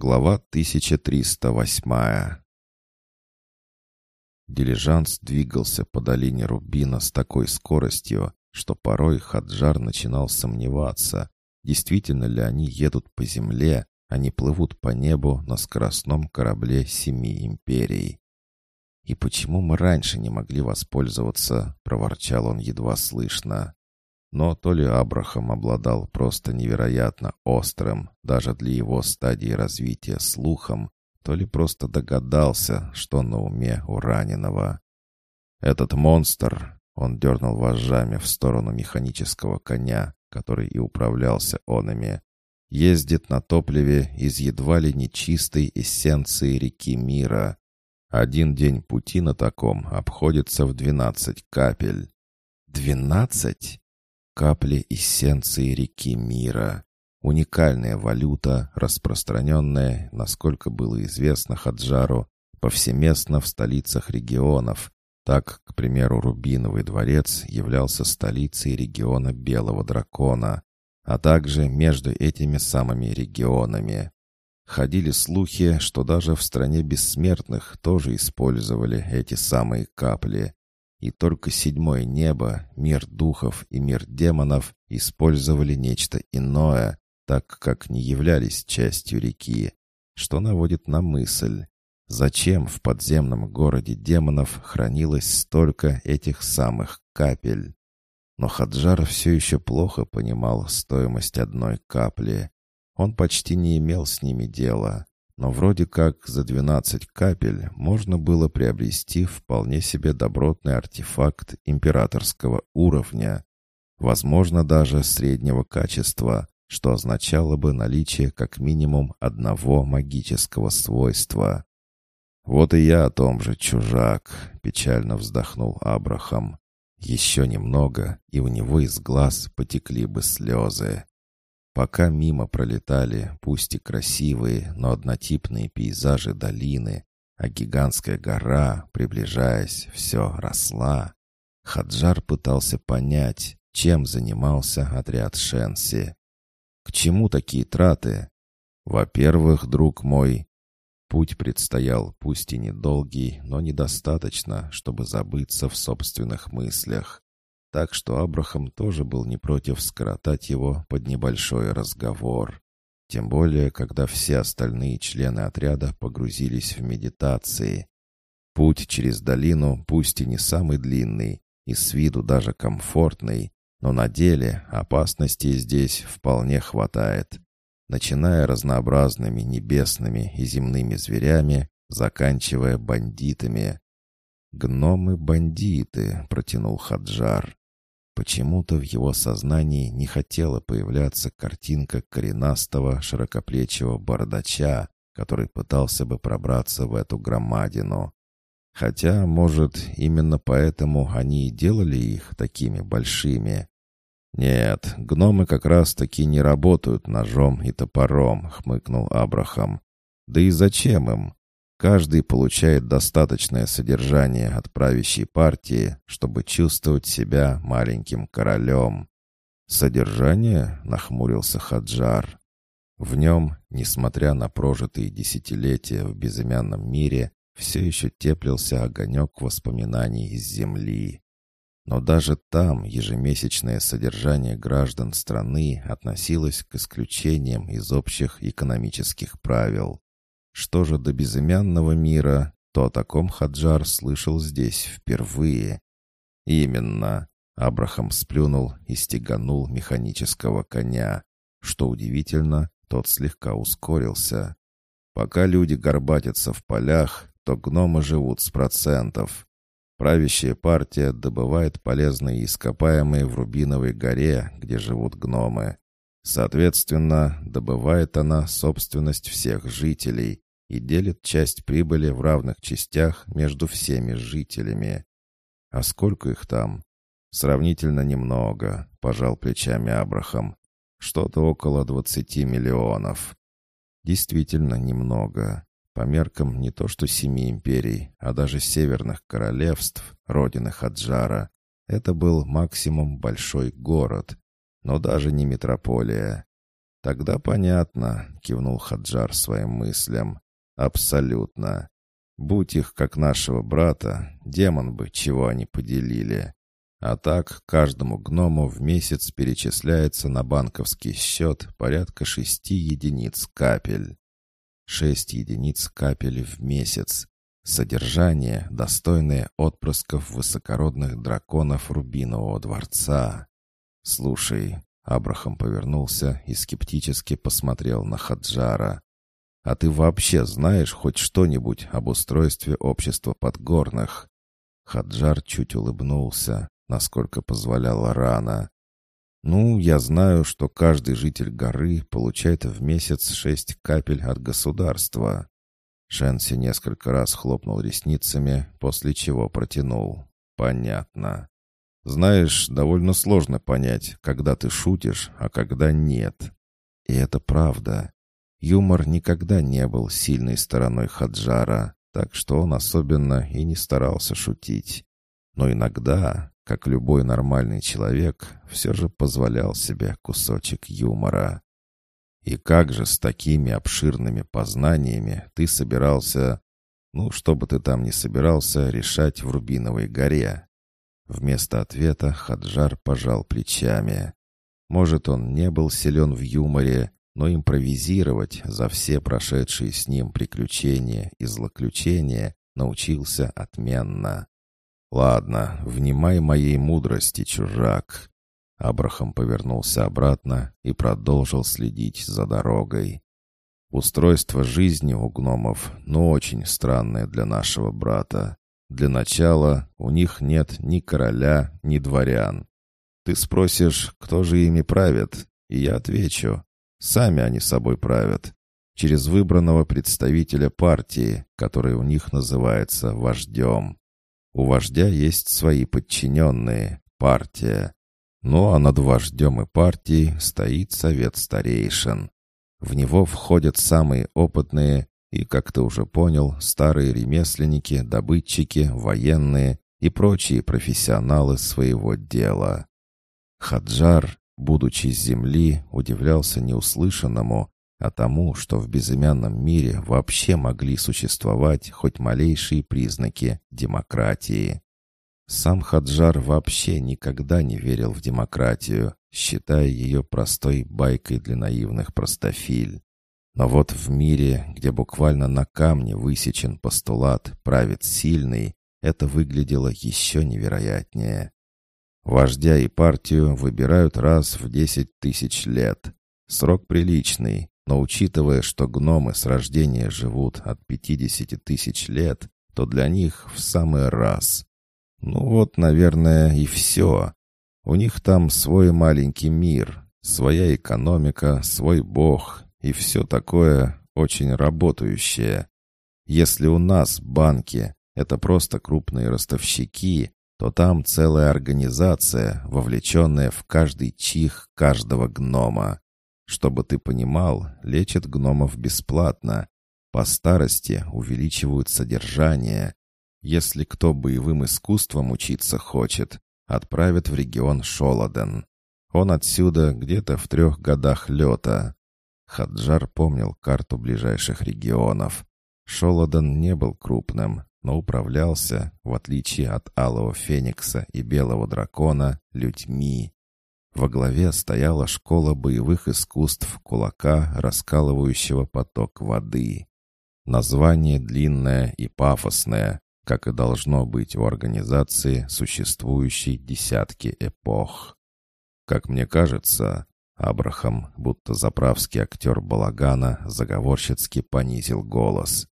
Глава 1308 Дилижанс двигался по долине Рубина с такой скоростью, что порой Хаджар начинал сомневаться, действительно ли они едут по земле, а не плывут по небу на скоростном корабле Семи Империй. «И почему мы раньше не могли воспользоваться?» — проворчал он едва слышно. Но то ли Абрахам обладал просто невероятно острым, даже для его стадии развития слухом, то ли просто догадался, что на уме у раненого. «Этот монстр!» — он дернул вожжами в сторону механического коня, который и управлялся онами. «Ездит на топливе из едва ли не чистой эссенции реки мира. Один день пути на таком обходится в двенадцать капель». «Двенадцать?» Капли эссенции реки мира. Уникальная валюта, распространенная, насколько было известно Хаджару, повсеместно в столицах регионов. Так, к примеру, Рубиновый дворец являлся столицей региона Белого Дракона, а также между этими самыми регионами. Ходили слухи, что даже в стране бессмертных тоже использовали эти самые капли. И только седьмое небо, мир духов и мир демонов использовали нечто иное, так как не являлись частью реки, что наводит на мысль, зачем в подземном городе демонов хранилось столько этих самых капель. Но Хаджар все еще плохо понимал стоимость одной капли. Он почти не имел с ними дела но вроде как за 12 капель можно было приобрести вполне себе добротный артефакт императорского уровня, возможно, даже среднего качества, что означало бы наличие как минимум одного магического свойства. «Вот и я о том же, чужак», — печально вздохнул Абрахам. «Еще немного, и у него из глаз потекли бы слезы». Пока мимо пролетали, пусть и красивые, но однотипные пейзажи долины, а гигантская гора, приближаясь, все росла, Хаджар пытался понять, чем занимался отряд Шенси. К чему такие траты? Во-первых, друг мой, путь предстоял пусть и недолгий, но недостаточно, чтобы забыться в собственных мыслях так что Абрахам тоже был не против скоротать его под небольшой разговор. Тем более, когда все остальные члены отряда погрузились в медитации. Путь через долину пусть и не самый длинный, и с виду даже комфортный, но на деле опасностей здесь вполне хватает. Начиная разнообразными небесными и земными зверями, заканчивая бандитами. «Гномы-бандиты», — протянул Хаджар. Почему-то в его сознании не хотела появляться картинка коренастого широкоплечего бородача, который пытался бы пробраться в эту громадину. Хотя, может, именно поэтому они и делали их такими большими. «Нет, гномы как раз-таки не работают ножом и топором», — хмыкнул Абрахам. «Да и зачем им? Каждый получает достаточное содержание от правящей партии, чтобы чувствовать себя маленьким королем. «Содержание?» — нахмурился Хаджар. В нем, несмотря на прожитые десятилетия в безымянном мире, все еще теплился огонек воспоминаний из земли. Но даже там ежемесячное содержание граждан страны относилось к исключениям из общих экономических правил. Что же до безымянного мира, то о таком Хаджар слышал здесь впервые. Именно. Абрахам сплюнул и стеганул механического коня. Что удивительно, тот слегка ускорился. Пока люди горбатятся в полях, то гномы живут с процентов. Правящая партия добывает полезные ископаемые в Рубиновой горе, где живут гномы. Соответственно, добывает она собственность всех жителей, и делит часть прибыли в равных частях между всеми жителями. А сколько их там? Сравнительно немного, пожал плечами Абрахам. Что-то около двадцати миллионов. Действительно немного. По меркам не то что семи империй, а даже северных королевств, родины Хаджара, это был максимум большой город, но даже не метрополия. «Тогда понятно», — кивнул Хаджар своим мыслям. «Абсолютно. Будь их как нашего брата, демон бы, чего они поделили. А так, каждому гному в месяц перечисляется на банковский счет порядка шести единиц капель. Шесть единиц капель в месяц. Содержание, достойное отпрысков высокородных драконов Рубинового дворца. «Слушай», — Абрахам повернулся и скептически посмотрел на Хаджара. «А ты вообще знаешь хоть что-нибудь об устройстве общества подгорных?» Хаджар чуть улыбнулся, насколько позволяла рана. «Ну, я знаю, что каждый житель горы получает в месяц шесть капель от государства. Шенси несколько раз хлопнул ресницами, после чего протянул. «Понятно. Знаешь, довольно сложно понять, когда ты шутишь, а когда нет. И это правда. Юмор никогда не был сильной стороной Хаджара, так что он особенно и не старался шутить. Но иногда, как любой нормальный человек, все же позволял себе кусочек юмора. И как же с такими обширными познаниями ты собирался, ну, что бы ты там ни собирался, решать в Рубиновой горе? Вместо ответа Хаджар пожал плечами. Может, он не был силен в юморе, но импровизировать за все прошедшие с ним приключения и злоключения научился отменно. «Ладно, внимай моей мудрости, чужак. Абрахам повернулся обратно и продолжил следить за дорогой. Устройство жизни у гномов, ну, очень странное для нашего брата. Для начала у них нет ни короля, ни дворян. Ты спросишь, кто же ими правит, и я отвечу. Сами они собой правят. Через выбранного представителя партии, который у них называется вождем. У вождя есть свои подчиненные, партия. Ну а над вождем и партией стоит совет старейшин. В него входят самые опытные и, как ты уже понял, старые ремесленники, добытчики, военные и прочие профессионалы своего дела. Хаджар, будучи с земли, удивлялся неуслышанному, а тому, что в безымянном мире вообще могли существовать хоть малейшие признаки демократии. Сам Хаджар вообще никогда не верил в демократию, считая ее простой байкой для наивных простофиль. Но вот в мире, где буквально на камне высечен постулат «правит сильный», это выглядело еще невероятнее. Вождя и партию выбирают раз в десять тысяч лет. Срок приличный, но учитывая, что гномы с рождения живут от пятидесяти тысяч лет, то для них в самый раз. Ну вот, наверное, и все. У них там свой маленький мир, своя экономика, свой бог и все такое очень работающее. Если у нас банки — это просто крупные ростовщики, то там целая организация, вовлеченная в каждый чих каждого гнома. Чтобы ты понимал, лечат гномов бесплатно. По старости увеличивают содержание, если кто боевым искусством учиться хочет, отправят в регион Шолоден. Он отсюда где-то в трех годах лета. Хаджар помнил карту ближайших регионов. Шолоден не был крупным, но управлялся, в отличие от Алого Феникса и Белого Дракона, людьми. Во главе стояла школа боевых искусств кулака, раскалывающего поток воды. Название длинное и пафосное, как и должно быть у организации, существующей десятки эпох. Как мне кажется, Абрахам, будто заправский актер балагана, заговорщицки понизил голос.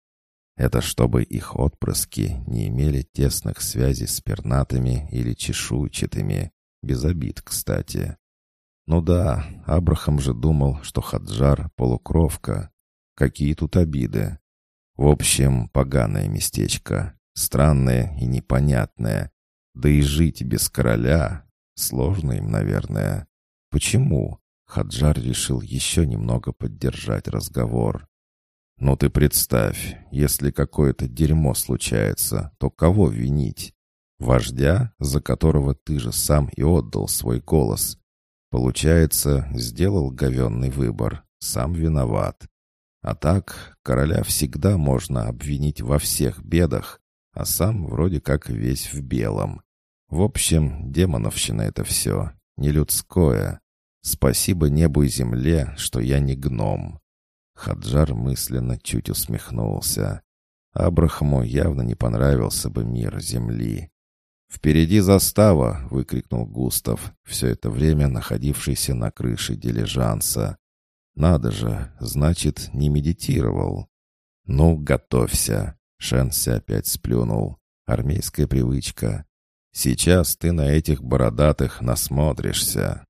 Это чтобы их отпрыски не имели тесных связей с пернатыми или чешуйчатыми, без обид, кстати. Ну да, Абрахам же думал, что Хаджар — полукровка. Какие тут обиды? В общем, поганое местечко. Странное и непонятное. Да и жить без короля сложно им, наверное. Почему? Хаджар решил еще немного поддержать разговор. «Ну ты представь, если какое-то дерьмо случается, то кого винить? Вождя, за которого ты же сам и отдал свой голос. Получается, сделал говенный выбор, сам виноват. А так, короля всегда можно обвинить во всех бедах, а сам вроде как весь в белом. В общем, демоновщина это все, не людское. Спасибо небу и земле, что я не гном. Хаджар мысленно чуть усмехнулся. Абрахаму явно не понравился бы мир земли. «Впереди застава!» — выкрикнул Густав, все это время находившийся на крыше дилижанса. «Надо же, значит, не медитировал». «Ну, готовься!» — Шенси опять сплюнул. «Армейская привычка. Сейчас ты на этих бородатых насмотришься».